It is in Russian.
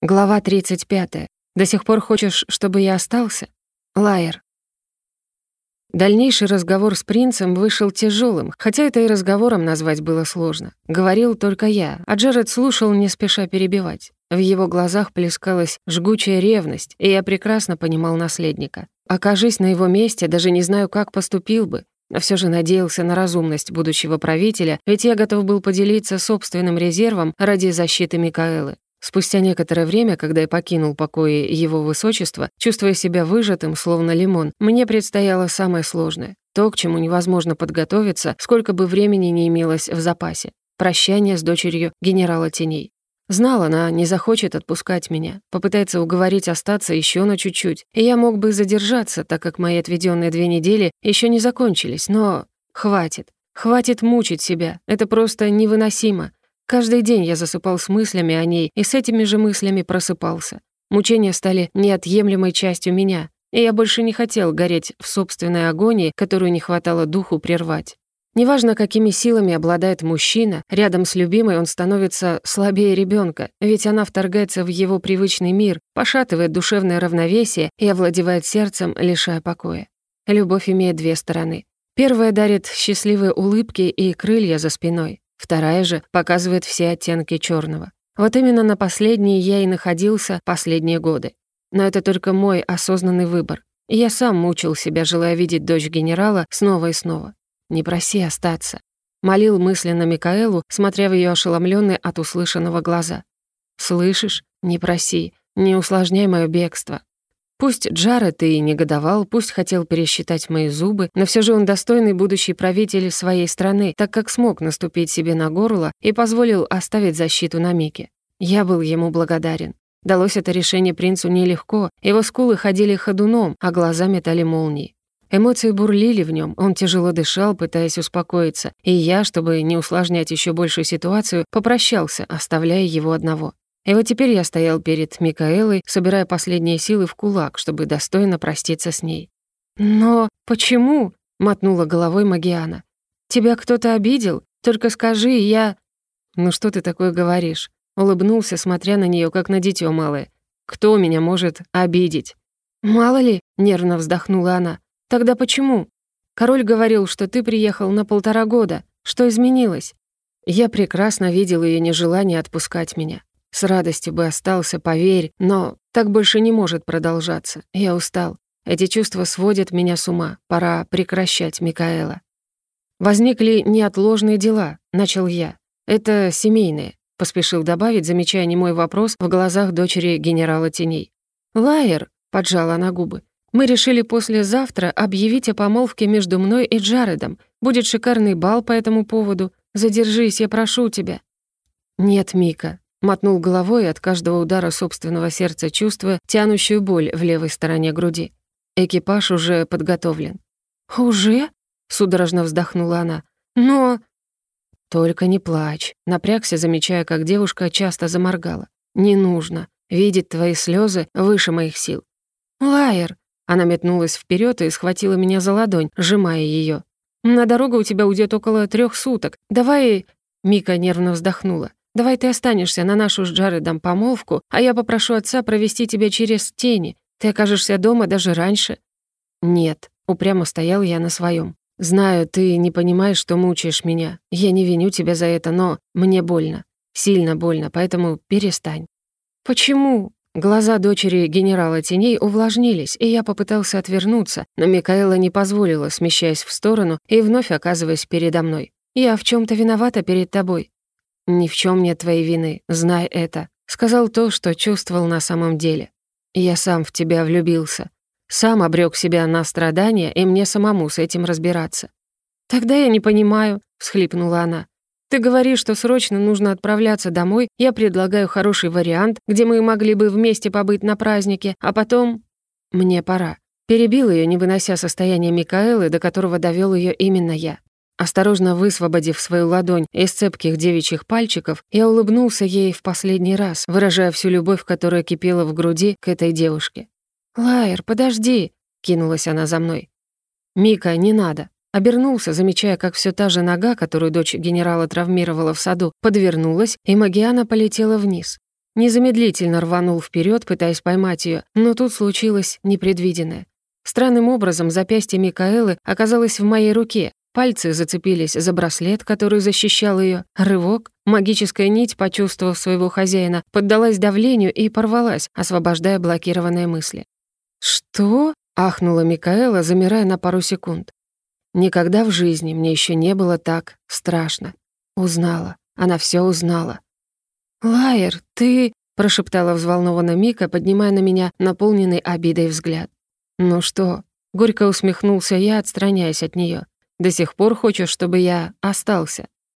Глава 35. До сих пор хочешь, чтобы я остался? Лайер. Дальнейший разговор с принцем вышел тяжелым, хотя это и разговором назвать было сложно. Говорил только я, а Джеред слушал, не спеша перебивать. В его глазах плескалась жгучая ревность, и я прекрасно понимал наследника. Окажись на его месте, даже не знаю, как поступил бы, но все же надеялся на разумность будущего правителя, ведь я готов был поделиться собственным резервом ради защиты Микаэлы. Спустя некоторое время, когда я покинул покои его высочества, чувствуя себя выжатым, словно лимон, мне предстояло самое сложное. То, к чему невозможно подготовиться, сколько бы времени не имелось в запасе. Прощание с дочерью генерала Теней. Знала, она не захочет отпускать меня, попытается уговорить остаться еще на чуть-чуть, и я мог бы задержаться, так как мои отведенные две недели еще не закончились, но хватит. Хватит мучить себя, это просто невыносимо. Каждый день я засыпал с мыслями о ней и с этими же мыслями просыпался. Мучения стали неотъемлемой частью меня, и я больше не хотел гореть в собственной агонии, которую не хватало духу прервать. Неважно, какими силами обладает мужчина, рядом с любимой он становится слабее ребенка, ведь она вторгается в его привычный мир, пошатывает душевное равновесие и овладевает сердцем, лишая покоя. Любовь имеет две стороны. Первая дарит счастливые улыбки и крылья за спиной. Вторая же показывает все оттенки черного. Вот именно на последней я и находился последние годы. Но это только мой осознанный выбор. И я сам мучил себя, желая видеть дочь генерала снова и снова. «Не проси остаться», — молил мысленно Микаэлу, смотря в ее ошеломленные от услышанного глаза. «Слышишь? Не проси, не усложняй мое бегство. Пусть Джаред и негодовал, пусть хотел пересчитать мои зубы, но все же он достойный будущий правитель своей страны, так как смог наступить себе на горло и позволил оставить защиту на Мике. Я был ему благодарен. Далось это решение принцу нелегко, его скулы ходили ходуном, а глаза метали молнии. Эмоции бурлили в нем, он тяжело дышал, пытаясь успокоиться, и я, чтобы не усложнять еще большую ситуацию, попрощался, оставляя его одного. И вот теперь я стоял перед Микаэлой, собирая последние силы в кулак, чтобы достойно проститься с ней. «Но почему?» — мотнула головой Магиана. «Тебя кто-то обидел? Только скажи, я...» «Ну что ты такое говоришь?» Улыбнулся, смотря на нее, как на дитё малое. «Кто меня может обидеть?» «Мало ли», — нервно вздохнула она. «Тогда почему?» «Король говорил, что ты приехал на полтора года. Что изменилось?» Я прекрасно видел ее нежелание отпускать меня. С радостью бы остался, поверь, но так больше не может продолжаться. Я устал. Эти чувства сводят меня с ума. Пора прекращать, Микаэла. Возникли неотложные дела, начал я. Это семейные, поспешил добавить, замечая немой вопрос в глазах дочери генерала теней. Лайер, поджала она губы. Мы решили послезавтра объявить о помолвке между мной и Джаредом. Будет шикарный бал по этому поводу. Задержись, я прошу тебя. Нет, Мика, Мотнул головой от каждого удара собственного сердца, чувствуя тянущую боль в левой стороне груди. Экипаж уже подготовлен. «Уже?» — судорожно вздохнула она. «Но...» «Только не плачь», — напрягся, замечая, как девушка часто заморгала. «Не нужно. Видеть твои слезы выше моих сил». «Лайер!» Она метнулась вперед и схватила меня за ладонь, сжимая ее. «На дорогу у тебя уйдет около трех суток. Давай...» Мика нервно вздохнула. Давай ты останешься на нашу с Джаредом помолвку, а я попрошу отца провести тебя через тени. Ты окажешься дома даже раньше». «Нет», — упрямо стоял я на своем. «Знаю, ты не понимаешь, что мучаешь меня. Я не виню тебя за это, но мне больно. Сильно больно, поэтому перестань». «Почему?» Глаза дочери генерала теней увлажнились, и я попытался отвернуться, но Микаэла не позволила, смещаясь в сторону и вновь оказываясь передо мной. «Я в чем то виновата перед тобой. «Ни в чем нет твоей вины, знай это», — сказал то, что чувствовал на самом деле. «Я сам в тебя влюбился. Сам обрек себя на страдания, и мне самому с этим разбираться». «Тогда я не понимаю», — всхлипнула она. «Ты говоришь, что срочно нужно отправляться домой, я предлагаю хороший вариант, где мы могли бы вместе побыть на празднике, а потом...» «Мне пора». Перебил ее, не вынося состояние Микаэлы, до которого довел ее именно я. Осторожно высвободив свою ладонь из цепких девичьих пальчиков, я улыбнулся ей в последний раз, выражая всю любовь, которая кипела в груди к этой девушке. «Лайер, подожди!» — кинулась она за мной. «Мика, не надо!» Обернулся, замечая, как все та же нога, которую дочь генерала травмировала в саду, подвернулась, и Магиана полетела вниз. незамедлительно рванул вперед, пытаясь поймать ее, но тут случилось непредвиденное. Странным образом запястье Микаэлы оказалось в моей руке, Пальцы зацепились за браслет, который защищал ее. Рывок. Магическая нить, почувствовав своего хозяина, поддалась давлению и порвалась, освобождая блокированные мысли. «Что?» — ахнула Микаэла, замирая на пару секунд. «Никогда в жизни мне еще не было так страшно. Узнала. Она все узнала». «Лайер, ты...» — прошептала взволнованно Мика, поднимая на меня наполненный обидой взгляд. «Ну что?» — горько усмехнулся я, отстраняясь от нее. До сих пор хочешь, чтобы я остался?»